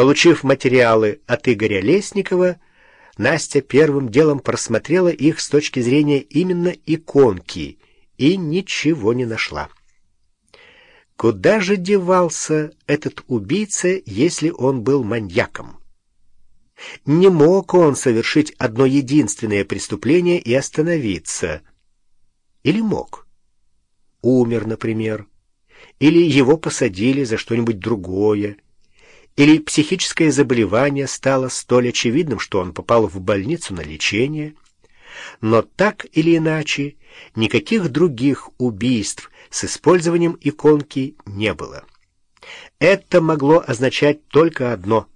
Получив материалы от Игоря Лесникова, Настя первым делом просмотрела их с точки зрения именно иконки и ничего не нашла. Куда же девался этот убийца, если он был маньяком? Не мог он совершить одно единственное преступление и остановиться. Или мог? Умер, например. Или его посадили за что-нибудь другое. Или психическое заболевание стало столь очевидным, что он попал в больницу на лечение. Но так или иначе, никаких других убийств с использованием иконки не было. Это могло означать только одно.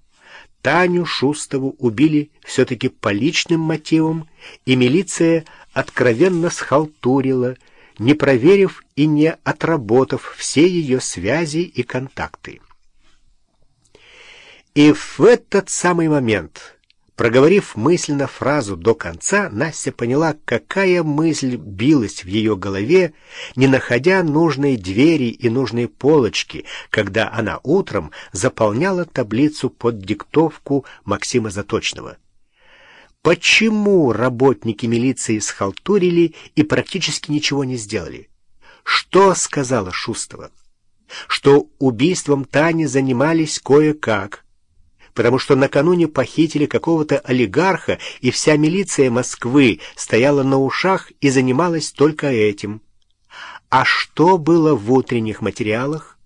Таню Шустову убили все-таки по личным мотивам, и милиция откровенно схалтурила, не проверив и не отработав все ее связи и контакты. И в этот самый момент Проговорив мысленно фразу до конца, Настя поняла, какая мысль билась в ее голове, не находя нужной двери и нужной полочки, когда она утром заполняла таблицу под диктовку Максима Заточного. Почему работники милиции схалтурили и практически ничего не сделали? Что сказала Шустова? Что убийством Тани занимались кое-как, потому что накануне похитили какого-то олигарха, и вся милиция Москвы стояла на ушах и занималась только этим. А что было в утренних материалах?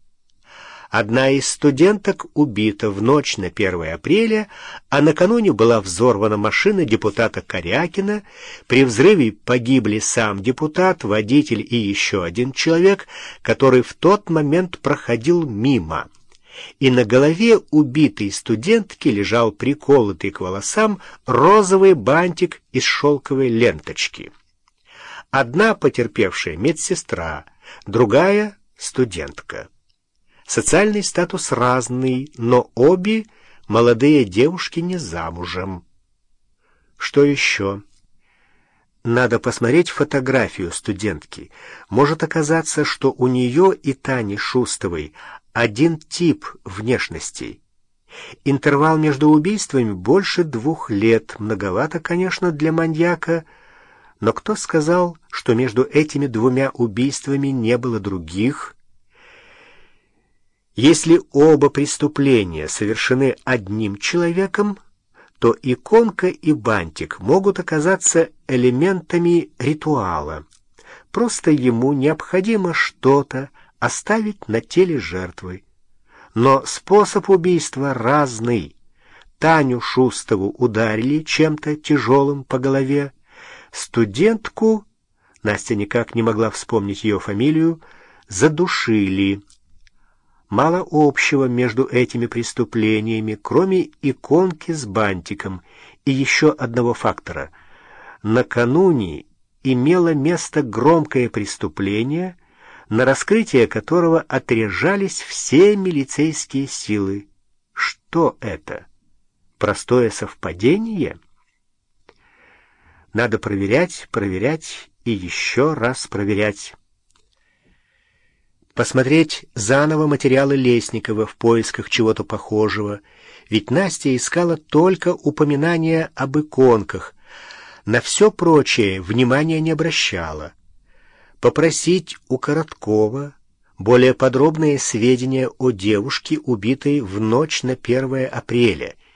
Одна из студенток убита в ночь на 1 апреля, а накануне была взорвана машина депутата Корякина. При взрыве погибли сам депутат, водитель и еще один человек, который в тот момент проходил мимо и на голове убитой студентки лежал приколотый к волосам розовый бантик из шелковой ленточки. Одна потерпевшая медсестра, другая — студентка. Социальный статус разный, но обе молодые девушки не замужем. Что еще? Надо посмотреть фотографию студентки. Может оказаться, что у нее и Тани Шустовой один тип внешности. Интервал между убийствами больше двух лет. Многовато, конечно, для маньяка, но кто сказал, что между этими двумя убийствами не было других? Если оба преступления совершены одним человеком, то иконка и бантик могут оказаться элементами ритуала. Просто ему необходимо что-то, оставить на теле жертвы. Но способ убийства разный. Таню Шустову ударили чем-то тяжелым по голове. Студентку, Настя никак не могла вспомнить ее фамилию, задушили. Мало общего между этими преступлениями, кроме иконки с бантиком и еще одного фактора. Накануне имело место громкое преступление — на раскрытие которого отряжались все милицейские силы. Что это? Простое совпадение? Надо проверять, проверять и еще раз проверять. Посмотреть заново материалы Лесникова в поисках чего-то похожего, ведь Настя искала только упоминания об иконках, на все прочее внимания не обращала попросить у Короткова более подробные сведения о девушке, убитой в ночь на 1 апреля —